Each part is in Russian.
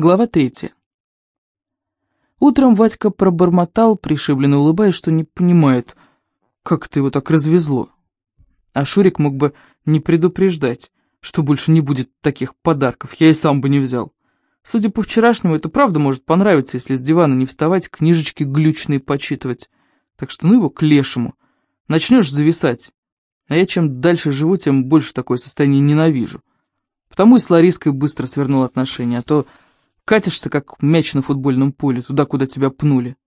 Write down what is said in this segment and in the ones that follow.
Глава третья. Утром Вадька пробормотал, пришибленно улыбаясь, что не понимает, как это его так развезло. А Шурик мог бы не предупреждать, что больше не будет таких подарков, я и сам бы не взял. Судя по вчерашнему, это правда может понравиться, если с дивана не вставать, книжечки глючные почитывать. Так что ну его к лешему. Начнешь зависать. А я чем дальше живу, тем больше такое состояние ненавижу. Потому и с Лариской быстро свернул отношения, а то катишься, как мяч на футбольном поле, туда, куда тебя пнули.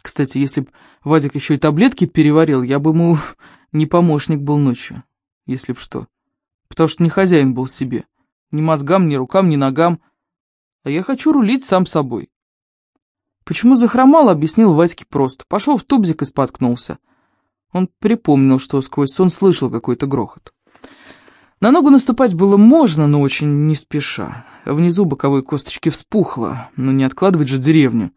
Кстати, если б Вадик еще и таблетки переварил, я бы ему не помощник был ночью, если б что. Потому что не хозяин был себе. Ни мозгам, ни рукам, ни ногам. А я хочу рулить сам собой. Почему захромал, объяснил Вадьке просто. Пошел в тубзик и споткнулся. Он припомнил, что сквозь сон слышал какой-то грохот. На ногу наступать было можно, но очень не спеша. Внизу боковой косточки вспухло, но не откладывать же деревню.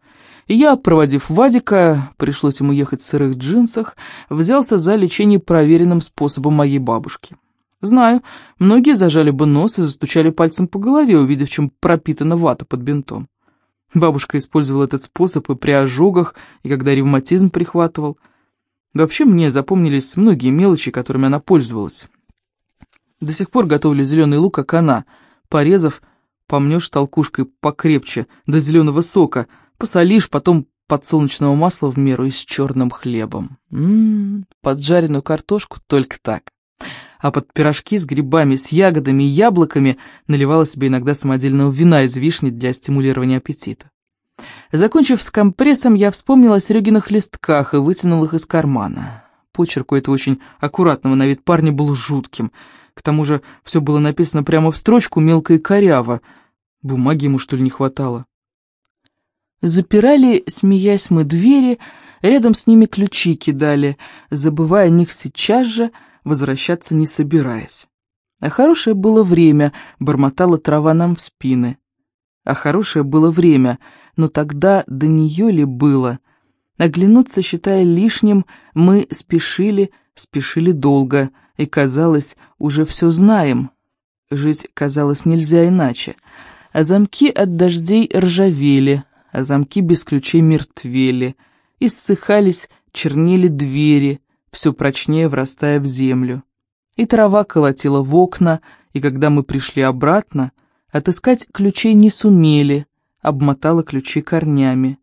И я, проводив Вадика, пришлось ему ехать в сырых джинсах, взялся за лечение проверенным способом моей бабушки. Знаю, многие зажали бы нос и застучали пальцем по голове, увидев, чем пропитана вата под бинтом. Бабушка использовала этот способ и при ожогах, и когда ревматизм прихватывал. Вообще мне запомнились многие мелочи, которыми она пользовалась. До сих пор готовлю зеленый лук, как она. Порезав, помнешь толкушкой покрепче, до зеленого сока, посолишь, потом подсолнечного масла в меру и с черным хлебом. Ммм, поджаренную картошку только так. А под пирожки с грибами, с ягодами и яблоками наливала себе иногда самодельного вина из вишни для стимулирования аппетита. Закончив с компрессом, я вспомнила о Серегиных листках и вытянул их из кармана. Почерк у этого очень аккуратного на вид парня был жутким. К тому же все было написано прямо в строчку, мелко и коряво. Бумаги ему, что ли, не хватало? Запирали, смеясь мы двери, рядом с ними ключи кидали, забывая о них сейчас же, возвращаться не собираясь. А хорошее было время, бормотала трава нам в спины. А хорошее было время, но тогда до нее ли было? Оглянуться, считая лишним, мы спешили, спешили долго, и, казалось, уже все знаем. Жить, казалось, нельзя иначе. А замки от дождей ржавели, а замки без ключей мертвели, иссыхались, чернели двери, все прочнее врастая в землю. И трава колотила в окна, и когда мы пришли обратно, отыскать ключей не сумели, обмотала ключи корнями.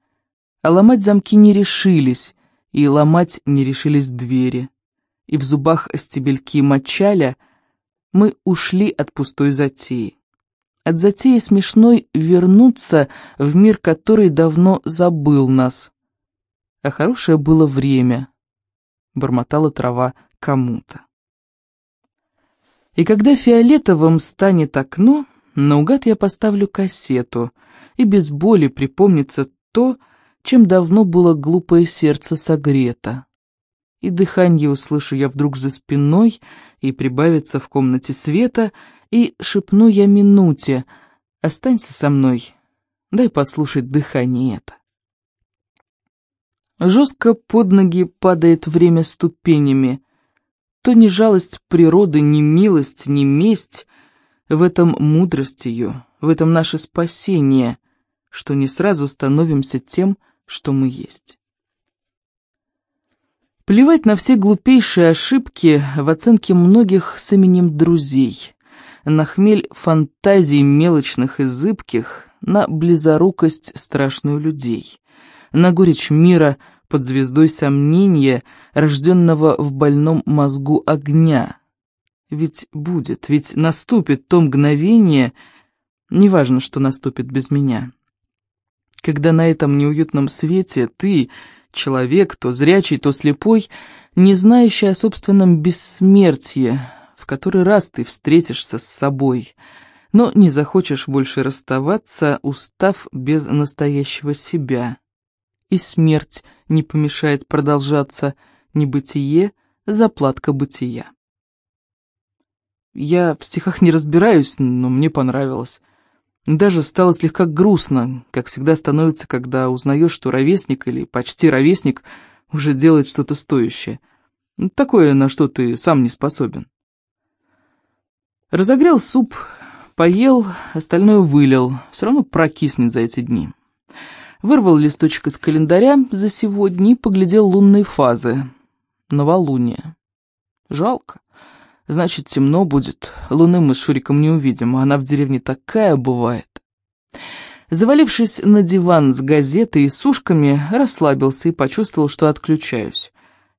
А ломать замки не решились, и ломать не решились двери. И в зубах стебельки мочаля мы ушли от пустой затеи. От затеи смешной вернуться в мир, который давно забыл нас. А хорошее было время, бормотала трава кому-то. И когда фиолетовым станет окно, наугад я поставлю кассету, и без боли припомнится то, чем давно было глупое сердце согрето. И дыхание услышу я вдруг за спиной, и прибавится в комнате света — и шепну я минуте «Останься со мной, дай послушать дыхание это». Жестко под ноги падает время ступенями. То не жалость природы, ни милость, ни месть. В этом мудрость ее, в этом наше спасение, что не сразу становимся тем, что мы есть. Плевать на все глупейшие ошибки в оценке многих с именем друзей на хмель фантазий мелочных и зыбких, на близорукость страшную людей, на горечь мира под звездой сомнения, рожденного в больном мозгу огня. Ведь будет, ведь наступит то мгновение, неважно, что наступит без меня. Когда на этом неуютном свете ты, человек, то зрячий, то слепой, не знающий о собственном бессмертии, в который раз ты встретишься с собой, но не захочешь больше расставаться, устав без настоящего себя. И смерть не помешает продолжаться, небытие — заплатка бытия. Я в стихах не разбираюсь, но мне понравилось. Даже стало слегка грустно, как всегда становится, когда узнаешь, что ровесник или почти ровесник уже делает что-то стоящее. Такое, на что ты сам не способен. Разогрел суп, поел, остальное вылил, все равно прокиснет за эти дни. Вырвал листочек из календаря за сегодня и поглядел лунные фазы. Новолуние. Жалко. Значит, темно будет. Луны мы с Шуриком не увидим, а она в деревне такая бывает. Завалившись на диван с газетой и сушками, расслабился и почувствовал, что отключаюсь.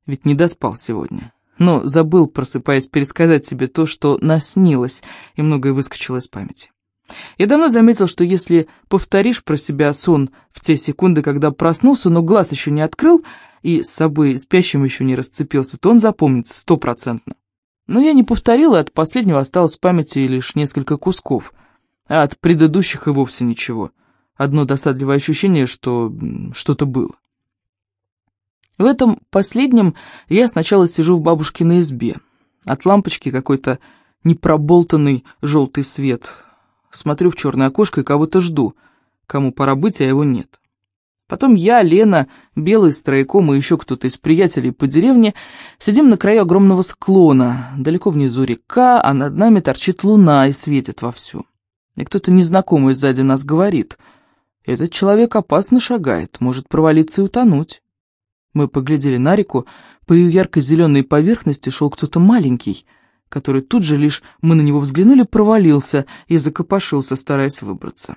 Ведь не доспал сегодня. Но забыл, просыпаясь, пересказать себе то, что наснилось, и многое выскочило из памяти. Я давно заметил, что если повторишь про себя сон в те секунды, когда проснулся, но глаз еще не открыл и с собой спящим еще не расцепился, то он запомнится стопроцентно. Но я не повторил, и от последнего осталось в памяти лишь несколько кусков, а от предыдущих и вовсе ничего. Одно досадливое ощущение, что что-то было. В этом последнем я сначала сижу в бабушкиной избе. От лампочки какой-то непроболтанный желтый свет. Смотрю в черное окошко и кого-то жду. Кому пора быть, а его нет. Потом я, Лена, Белый, Стройком и еще кто-то из приятелей по деревне сидим на краю огромного склона. Далеко внизу река, а над нами торчит луна и светит вовсю. И кто-то незнакомый сзади нас говорит, «Этот человек опасно шагает, может провалиться и утонуть». Мы поглядели на реку, по ее ярко-зеленой поверхности шел кто-то маленький, который тут же, лишь мы на него взглянули, провалился и закопошился, стараясь выбраться.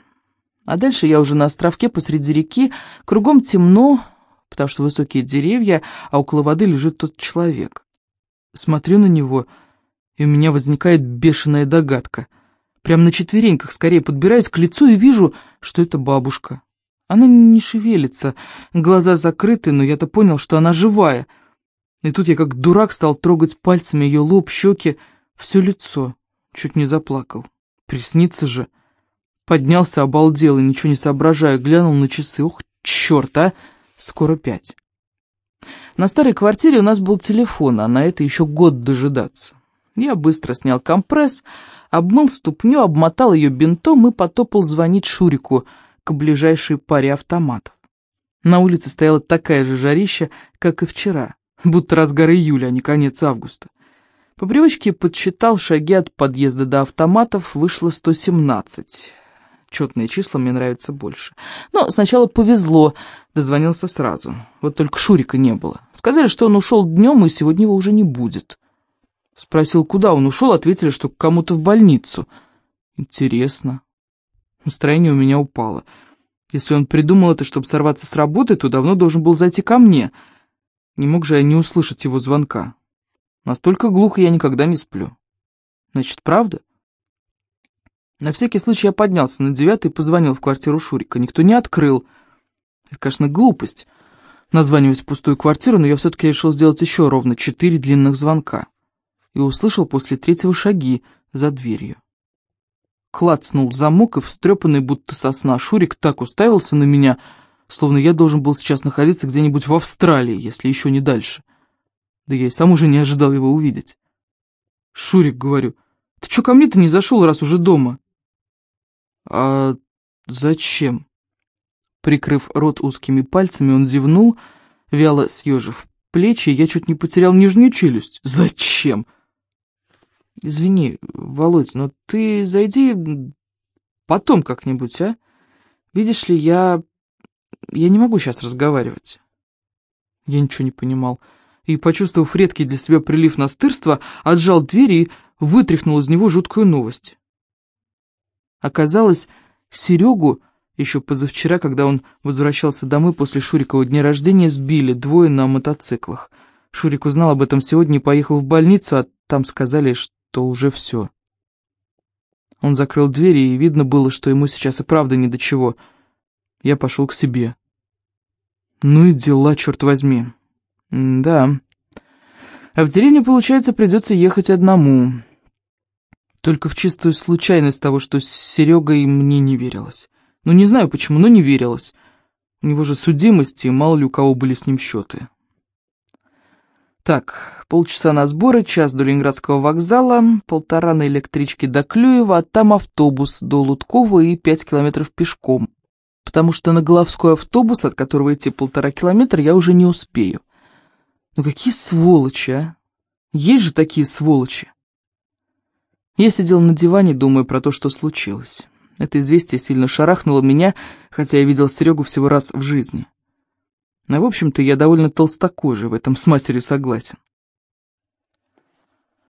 А дальше я уже на островке посреди реки, кругом темно, потому что высокие деревья, а около воды лежит тот человек. Смотрю на него, и у меня возникает бешеная догадка. Прямо на четвереньках скорее подбираюсь к лицу и вижу, что это бабушка. Она не шевелится, глаза закрыты, но я-то понял, что она живая. И тут я как дурак стал трогать пальцами ее лоб, щеки, все лицо. Чуть не заплакал. Приснится же. Поднялся, обалдел и, ничего не соображая, глянул на часы. Ох, черт, а! Скоро пять. На старой квартире у нас был телефон, а на это еще год дожидаться. Я быстро снял компресс, обмыл ступню, обмотал ее бинтом и потопал звонить Шурику к ближайшей паре автоматов. На улице стояла такая же жарища, как и вчера, будто разгар июля, а не конец августа. По привычке подсчитал шаги от подъезда до автоматов, вышло 117. Четные числа мне нравятся больше. Но сначала повезло, дозвонился сразу. Вот только Шурика не было. Сказали, что он ушел днем, и сегодня его уже не будет. Спросил, куда он ушел, ответили, что к кому-то в больницу. Интересно. Настроение у меня упало. Если он придумал это, чтобы сорваться с работы, то давно должен был зайти ко мне. Не мог же я не услышать его звонка. Настолько глухо я никогда не сплю. Значит, правда? На всякий случай я поднялся на девятый и позвонил в квартиру Шурика. Никто не открыл. Это, конечно, глупость. Названивать пустую квартиру, но я все-таки решил сделать еще ровно четыре длинных звонка. И услышал после третьего шаги за дверью. Клацнул замок, и встрепанный, будто сосна, Шурик так уставился на меня, словно я должен был сейчас находиться где-нибудь в Австралии, если еще не дальше. Да я и сам уже не ожидал его увидеть. «Шурик, — говорю, — ты что ко мне-то не зашел, раз уже дома?» «А зачем?» Прикрыв рот узкими пальцами, он зевнул, вяло съежив плечи, я чуть не потерял нижнюю челюсть. «Зачем?» «Извини, Володь, но ты зайди потом как-нибудь, а? Видишь ли, я... я не могу сейчас разговаривать». Я ничего не понимал, и, почувствовав редкий для себя прилив настырства, отжал дверь и вытряхнул из него жуткую новость. Оказалось, Серегу еще позавчера, когда он возвращался домой после Шурикова дня рождения, сбили двое на мотоциклах. Шурик узнал об этом сегодня и поехал в больницу, а там сказали, что уже все. Он закрыл дверь, и видно было, что ему сейчас и правда ни до чего. Я пошел к себе. Ну и дела, черт возьми. М да. А в деревню, получается, придется ехать одному. Только в чистую случайность того, что с Серегой мне не верилось. Ну, не знаю почему, но не верилось. У него же судимости, мало ли у кого были с ним счеты. Так, полчаса на сборы, час до Ленинградского вокзала, полтора на электричке до Клюева, а там автобус до Луткова и пять километров пешком. Потому что на Головской автобус, от которого идти полтора километра, я уже не успею. Ну какие сволочи, а? Есть же такие сволочи. Я сидел на диване, думая про то, что случилось. Это известие сильно шарахнуло меня, хотя я видел Серегу всего раз в жизни. Но, в общем-то, я довольно толстокожий, в этом с матерью согласен.